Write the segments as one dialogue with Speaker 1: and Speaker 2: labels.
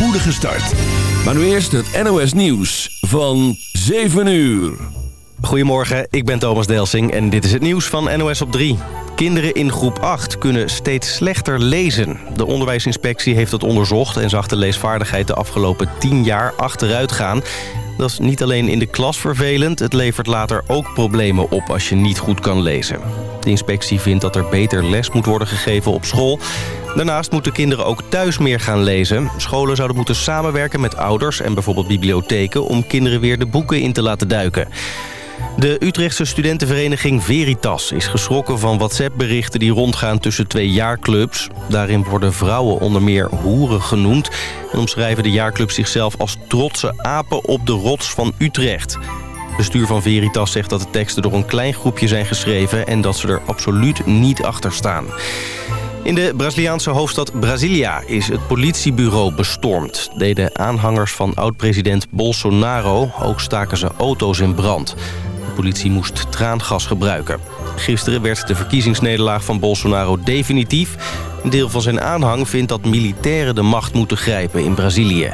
Speaker 1: spoedige start. Maar nu eerst het NOS Nieuws van 7 uur.
Speaker 2: Goedemorgen, ik ben Thomas Delsing en dit is het nieuws van NOS op 3. Kinderen in groep 8 kunnen steeds slechter lezen. De onderwijsinspectie heeft dat onderzocht en zag de leesvaardigheid de afgelopen 10 jaar achteruit gaan. Dat is niet alleen in de klas vervelend, het levert later ook problemen op als je niet goed kan lezen. De inspectie vindt dat er beter les moet worden gegeven op school. Daarnaast moeten kinderen ook thuis meer gaan lezen. Scholen zouden moeten samenwerken met ouders en bijvoorbeeld bibliotheken... om kinderen weer de boeken in te laten duiken. De Utrechtse studentenvereniging Veritas is geschrokken van WhatsApp-berichten die rondgaan tussen twee jaarclubs. Daarin worden vrouwen onder meer hoeren genoemd en omschrijven de jaarclubs zichzelf als trotse apen op de rots van Utrecht. Bestuur van Veritas zegt dat de teksten door een klein groepje zijn geschreven en dat ze er absoluut niet achter staan. In de Braziliaanse hoofdstad Brasilia is het politiebureau bestormd. Deden aanhangers van oud-president Bolsonaro. Ook staken ze auto's in brand. De politie moest traangas gebruiken. Gisteren werd de verkiezingsnederlaag van Bolsonaro definitief. Een deel van zijn aanhang vindt dat militairen de macht moeten grijpen in Brazilië.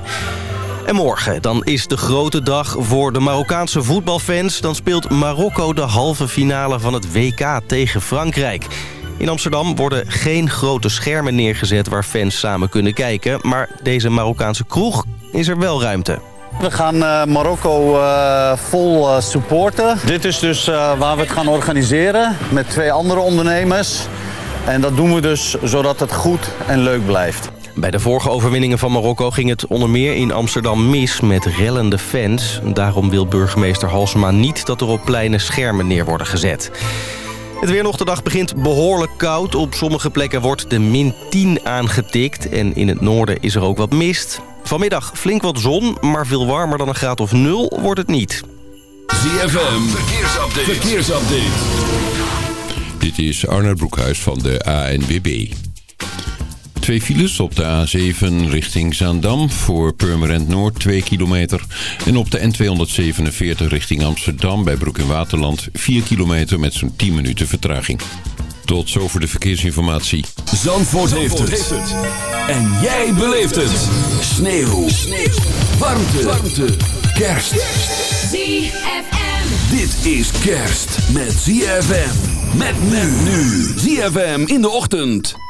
Speaker 2: En morgen, dan is de grote dag voor de Marokkaanse voetbalfans. Dan speelt Marokko de halve finale van het WK tegen Frankrijk. In Amsterdam worden geen grote schermen neergezet waar fans samen kunnen kijken. Maar deze Marokkaanse kroeg is er wel ruimte.
Speaker 3: We gaan uh, Marokko uh, vol uh, supporten. Dit is dus waar we het gaan organiseren met twee andere ondernemers. En dat doen we dus zodat het goed en leuk blijft.
Speaker 2: Bij de vorige overwinningen van Marokko ging het onder meer in Amsterdam mis met rellende fans. Daarom wil burgemeester Halsema niet dat er op pleinen schermen neer worden gezet. Het weer nog de dag begint behoorlijk koud. Op sommige plekken wordt de min 10 aangetikt. En in het noorden is er ook wat mist. Vanmiddag flink wat zon, maar veel warmer dan een graad of nul wordt het niet.
Speaker 1: ZFM, verkeersupdate. verkeersupdate.
Speaker 4: Dit is Arnold Broekhuis van de ANWB. Twee files op de A7 richting Zaandam voor Purmerend Noord 2 kilometer. En op de N247 richting Amsterdam bij Broek in Waterland 4 kilometer met zo'n 10 minuten vertraging. Tot zover de verkeersinformatie.
Speaker 1: Zandvoort, heeft, het. En jij beleeft het. Sneeuw. Sneeuw. Warmte. Warmte. Kerst.
Speaker 5: ZFM.
Speaker 1: Dit is kerst met ZFM. Met men nu. ZFM in de ochtend.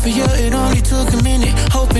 Speaker 5: for you, it only took a minute. Hoping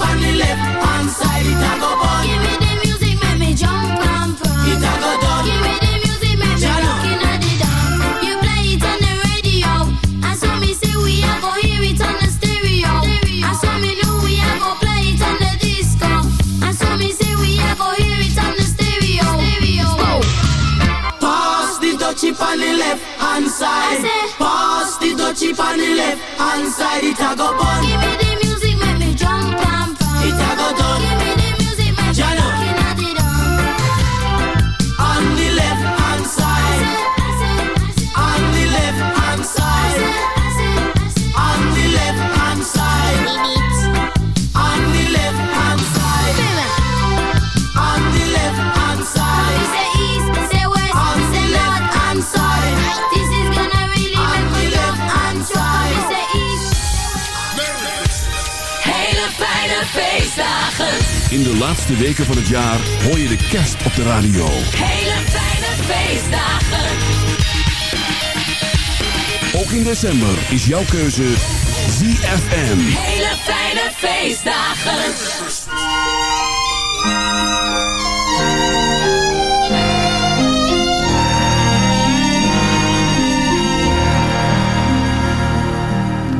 Speaker 6: on the left hand side, it a go bun. Give me the music, make me jump and pump. It a go done. Give me the music, make me looking at the dawn. You play it on the radio, and so me say we a go hear it on the stereo. And so me know we a go
Speaker 7: play it on the disco. And so me say we a go hear it on the stereo. stereo. Pass the dutchie on the left hand side. Pass the dutchie on the left hand side, it a go bun. Give me the todo In de laatste weken van het jaar hoor je de kerst
Speaker 8: op
Speaker 6: de radio. Hele fijne feestdagen. Ook in december is jouw keuze ZFM. Hele fijne feestdagen.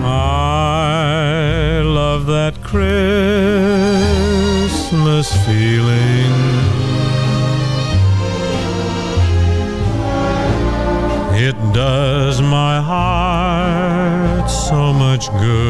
Speaker 6: I love that Christmas. feeling. It
Speaker 9: does my heart so much good.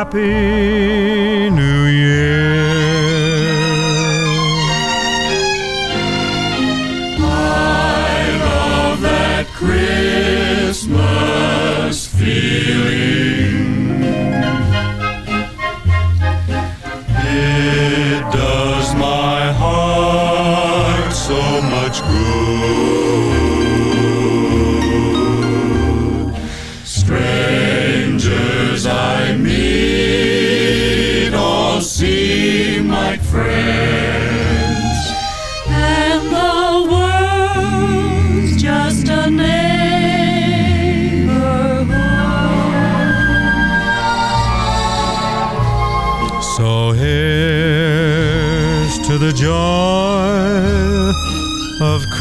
Speaker 10: happy.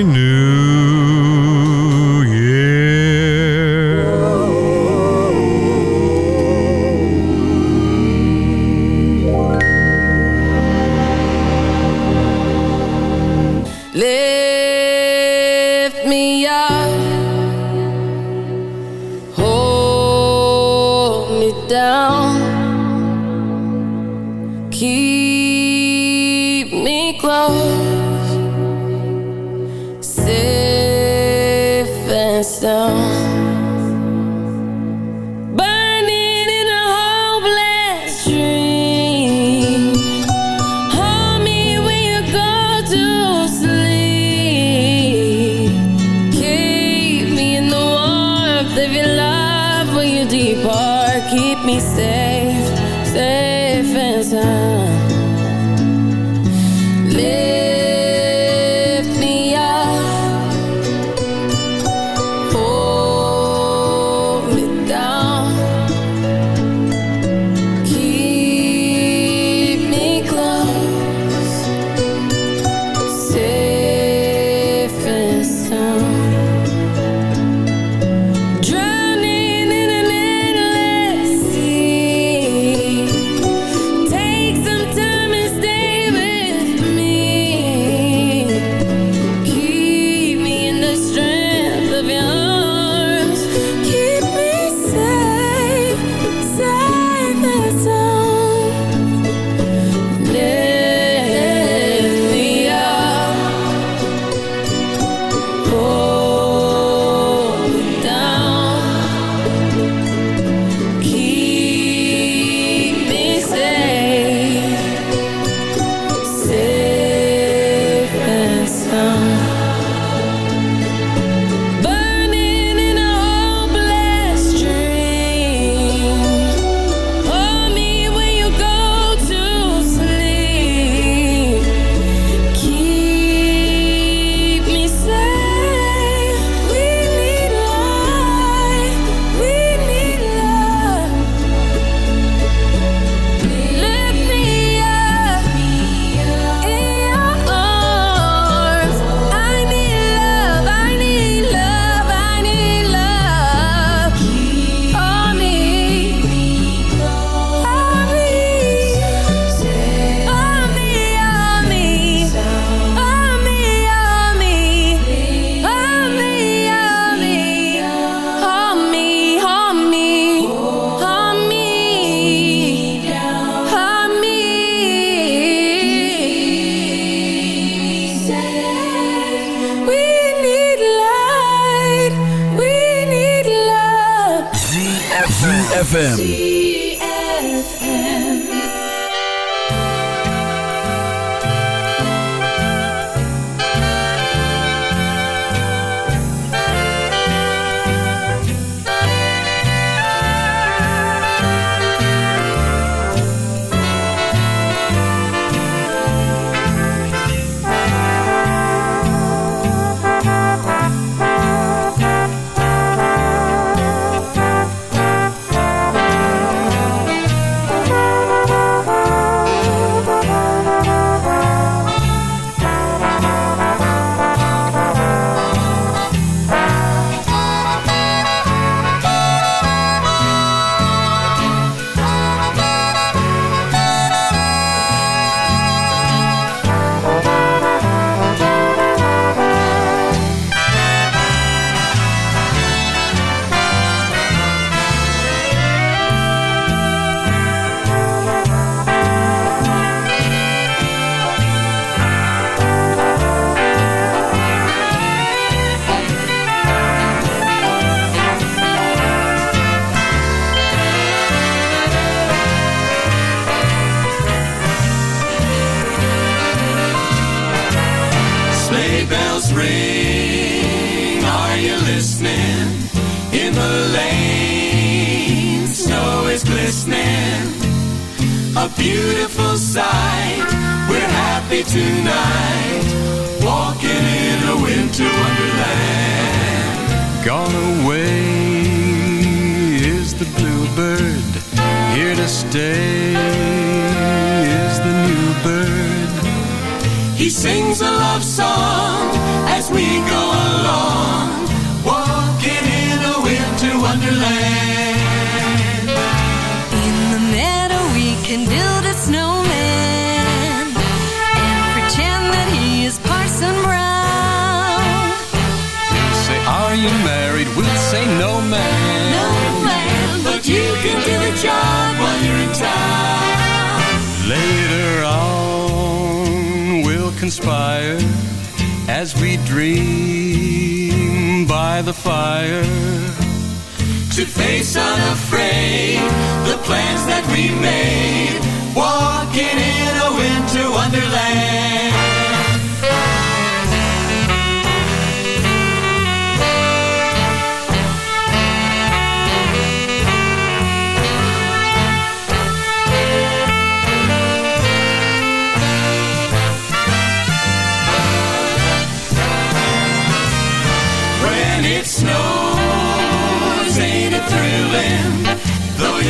Speaker 9: continue.
Speaker 6: to face unafraid the plans that we made, walking in a winter wonderland.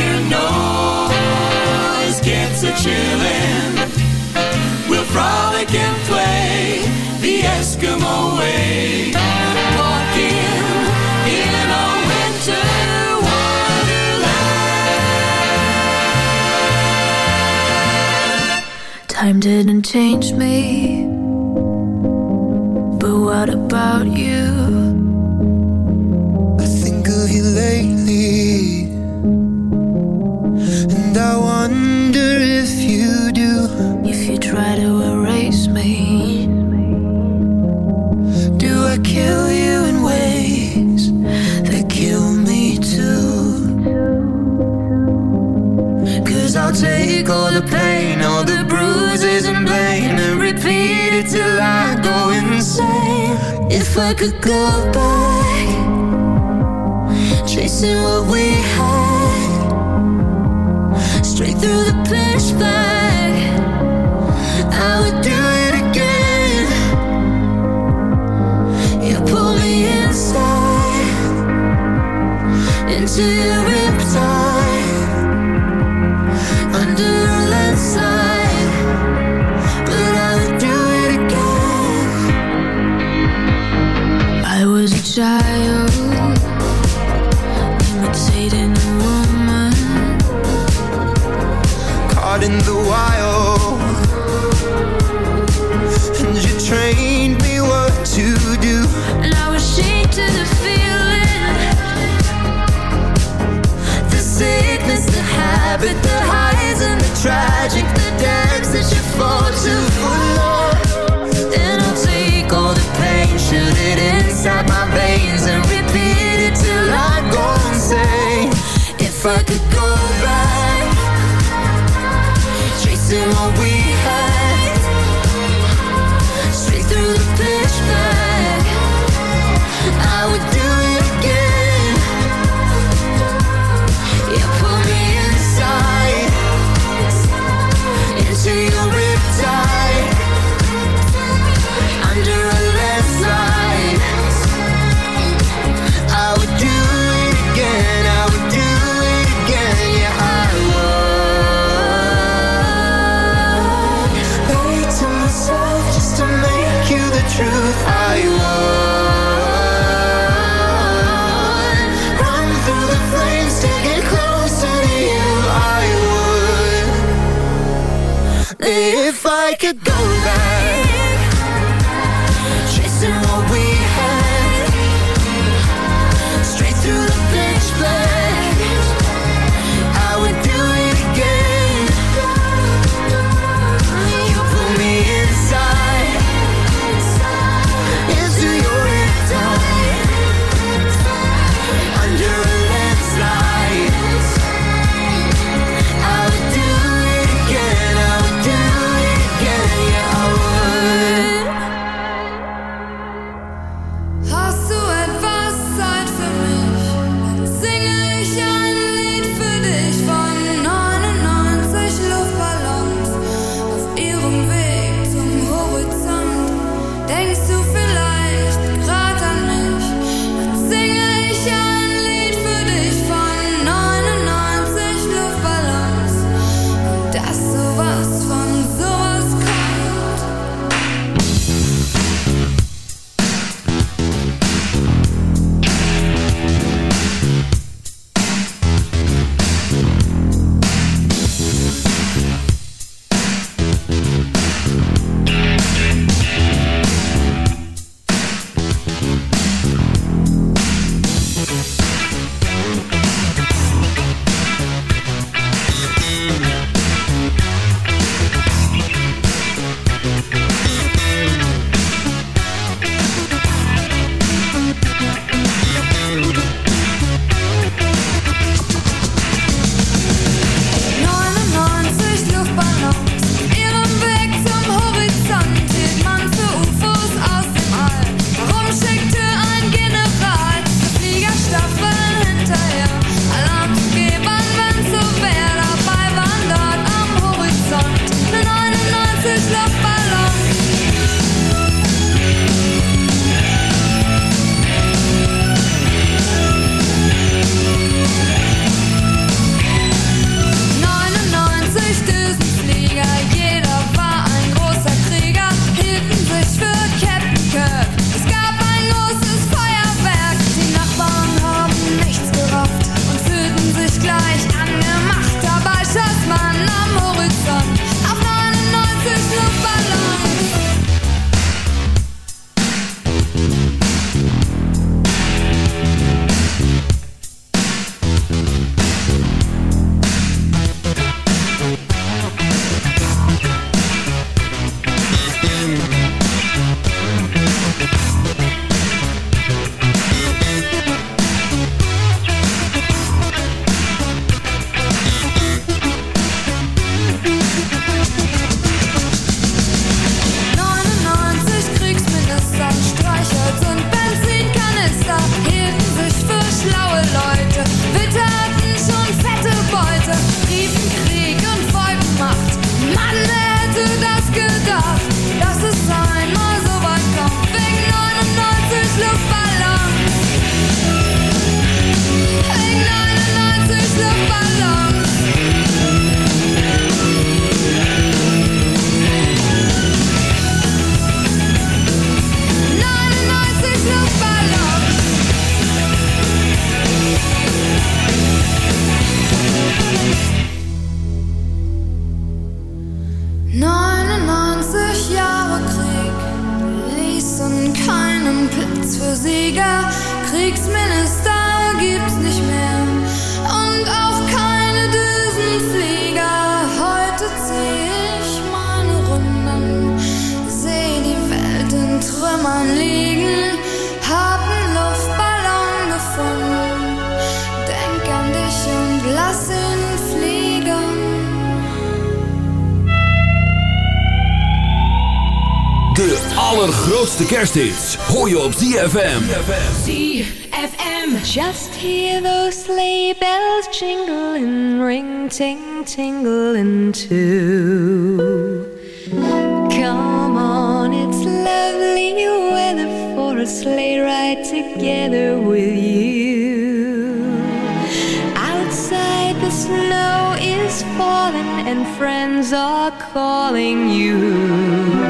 Speaker 6: your noise gets a chillin'. We'll frolic and play the Eskimo way. Walking in a winter wonderland.
Speaker 10: Time didn't change me, but what about you?
Speaker 11: could go by Chasing what we had. Straight through the pitch black I would do it again. You pull me inside. Into your
Speaker 10: child
Speaker 1: allergrootste kersthits hoor je op ZFM.
Speaker 12: ZFM. Just hear those sleigh bells jingling, ring ting tingle too. Come on, it's lovely weather for a sleigh ride together with you. Outside the snow is falling and friends are calling you.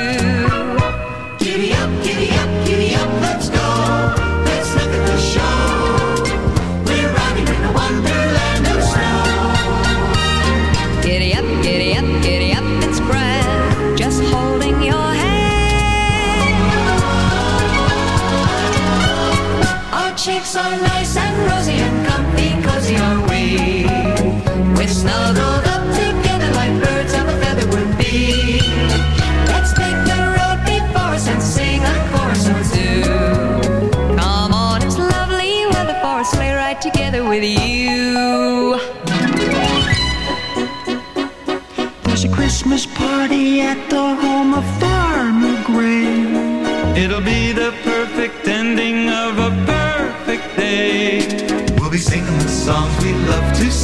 Speaker 11: Our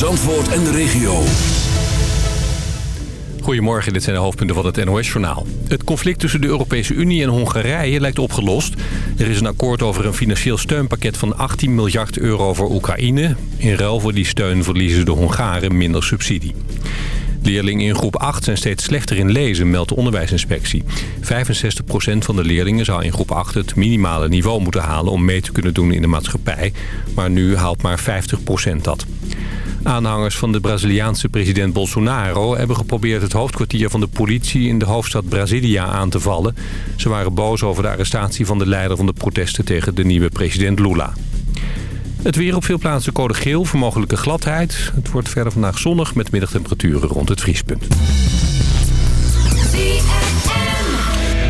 Speaker 1: Zandvoort en de regio.
Speaker 13: Goedemorgen, dit zijn de hoofdpunten van het NOS-journaal. Het conflict tussen de Europese Unie en Hongarije lijkt opgelost. Er is een akkoord over een financieel steunpakket van 18 miljard euro voor Oekraïne. In ruil voor die steun verliezen de Hongaren minder subsidie. Leerlingen in groep 8 zijn steeds slechter in lezen, meldt de onderwijsinspectie. 65% van de leerlingen zou in groep 8 het minimale niveau moeten halen... om mee te kunnen doen in de maatschappij. Maar nu haalt maar 50% dat. Aanhangers van de Braziliaanse president Bolsonaro... hebben geprobeerd het hoofdkwartier van de politie in de hoofdstad Brasilia aan te vallen. Ze waren boos over de arrestatie van de leider van de protesten... tegen de nieuwe president Lula. Het weer op veel plaatsen code geel voor mogelijke gladheid. Het wordt verder vandaag zonnig met middagtemperaturen rond het vriespunt.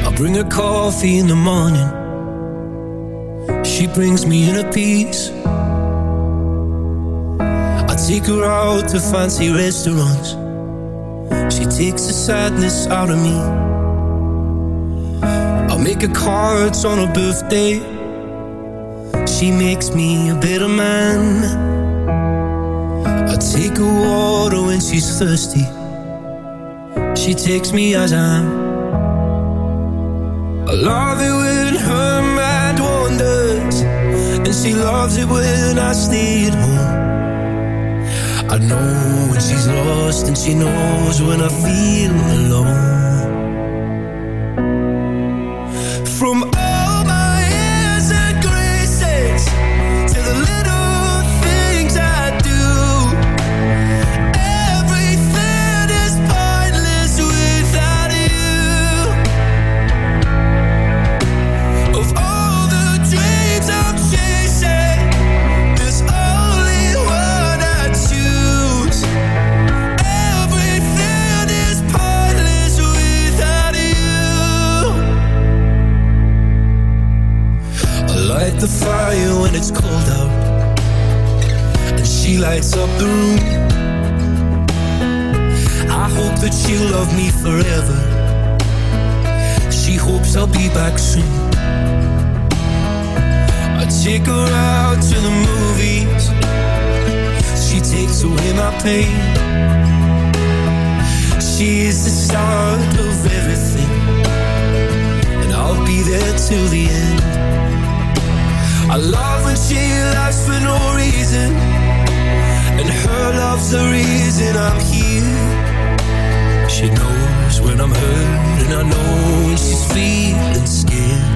Speaker 14: I bring coffee in the morning. She brings me in a piece. I take her out to fancy restaurants. She takes the sadness out of me. I'll make her cards on her birthday. She makes me a better man. I take her water when she's thirsty. She takes me as I am. I love it when her mind wanders And she loves it when I stay at home I know when she's lost and she knows when I feel alone. From forever. She hopes I'll be back soon. I take her out to the movies. She takes away my pain. She is the start of everything, and I'll be there till the end. I love when she laughs for no reason, and her love's the reason I'm here.
Speaker 15: She knows when I'm hurt and I know when she's feeling scared.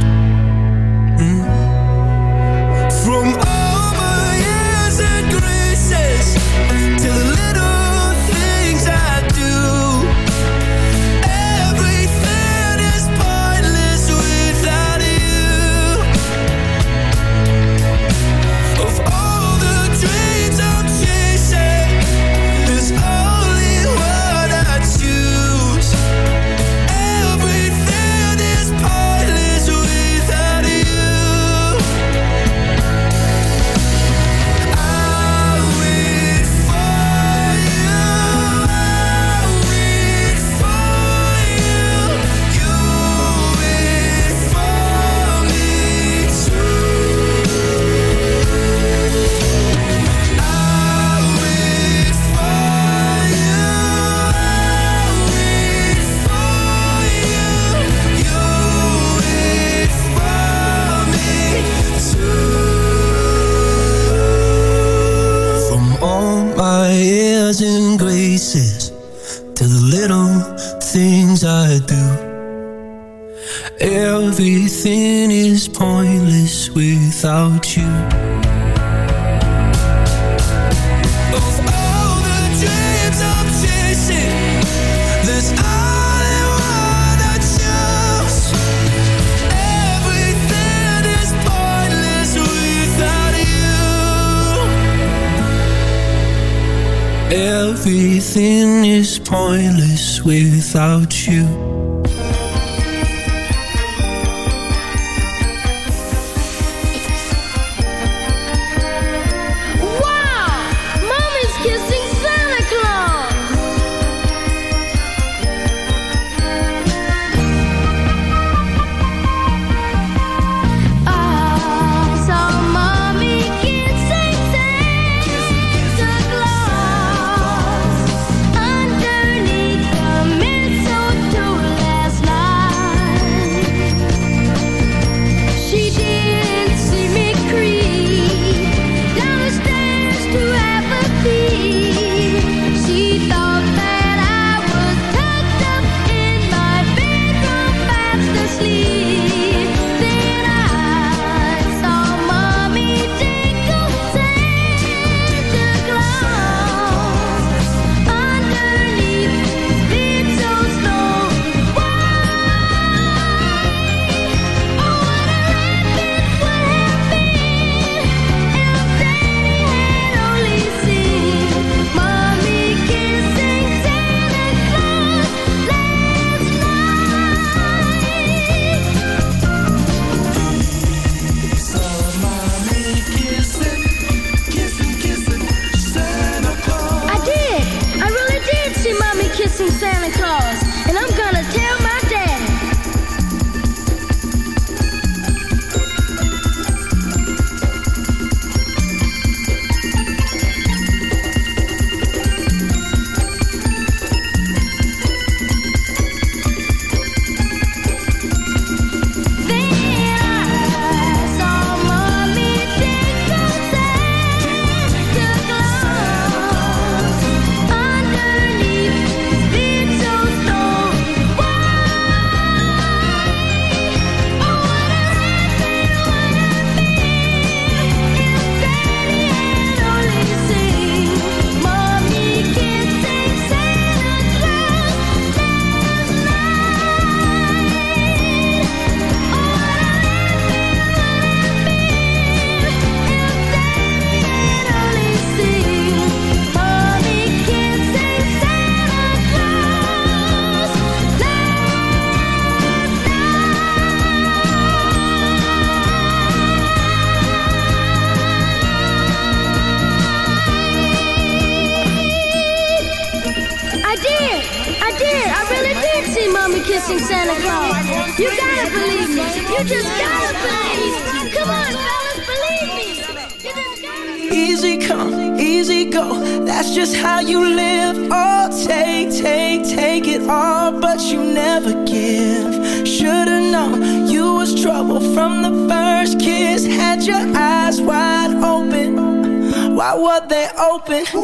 Speaker 16: open.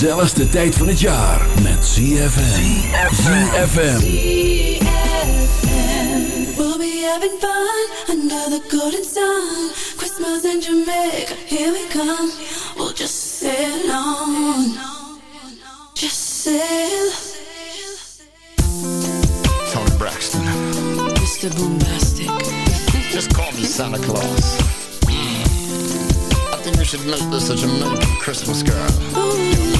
Speaker 1: gezelligste tijd van het jaar met ZFM. ZFM.
Speaker 17: We'll be having fun under the golden sun. Christmas in Jamaica, here we come. We'll just sail on. Just sail.
Speaker 18: Toni Braxton.
Speaker 17: Mr. Bombastic.
Speaker 18: Just call me Santa Claus. I think we should make this a Jamaican Christmas girl. Ooh.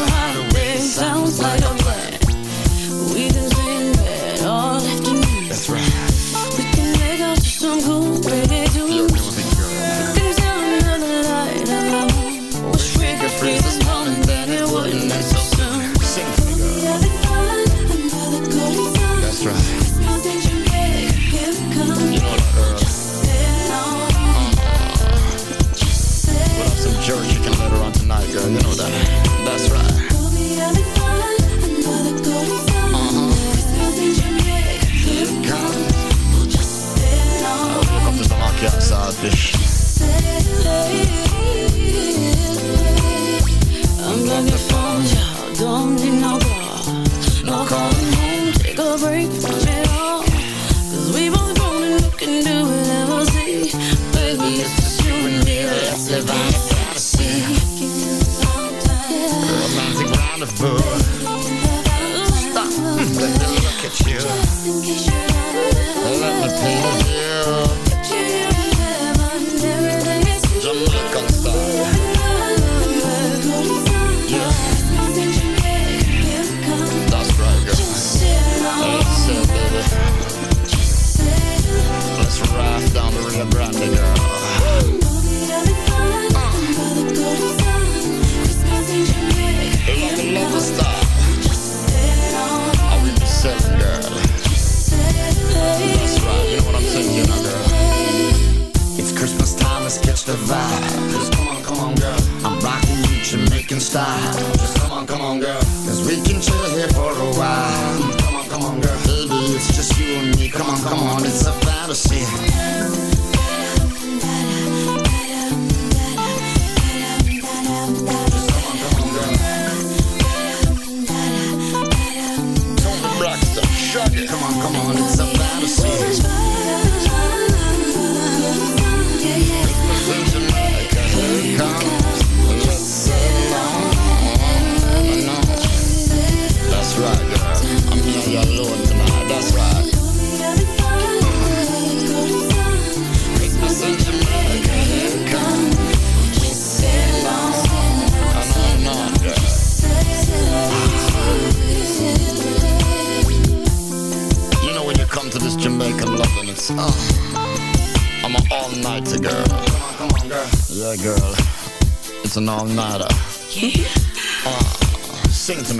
Speaker 18: fool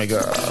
Speaker 18: Oh
Speaker 14: my god.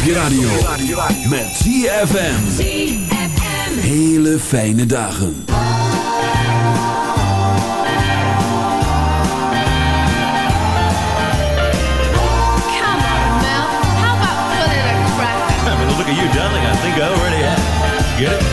Speaker 19: op je radio. Met ZFM. Hele fijne dagen.
Speaker 1: Come on, Mel. How about putting a crack?
Speaker 15: I mean, look at you, darling. I think I already have. Get it?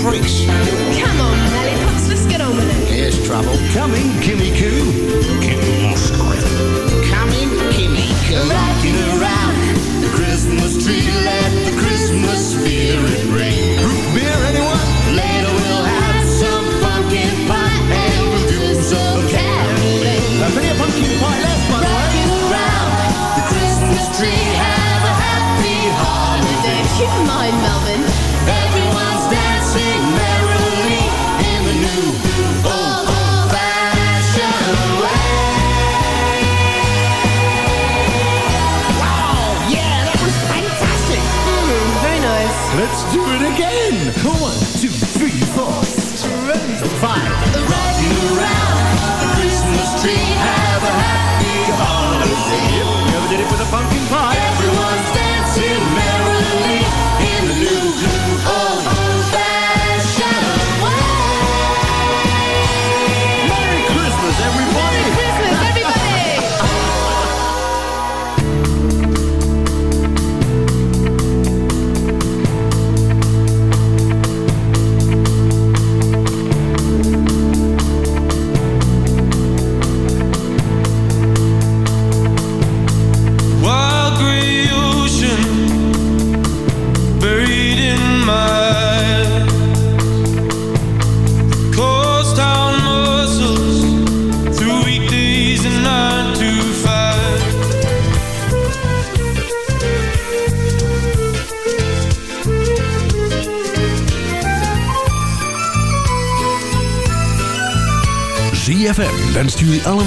Speaker 20: breaks.
Speaker 21: Come on, Lollipops, let's get on with it.
Speaker 20: Here's trouble coming,
Speaker 15: give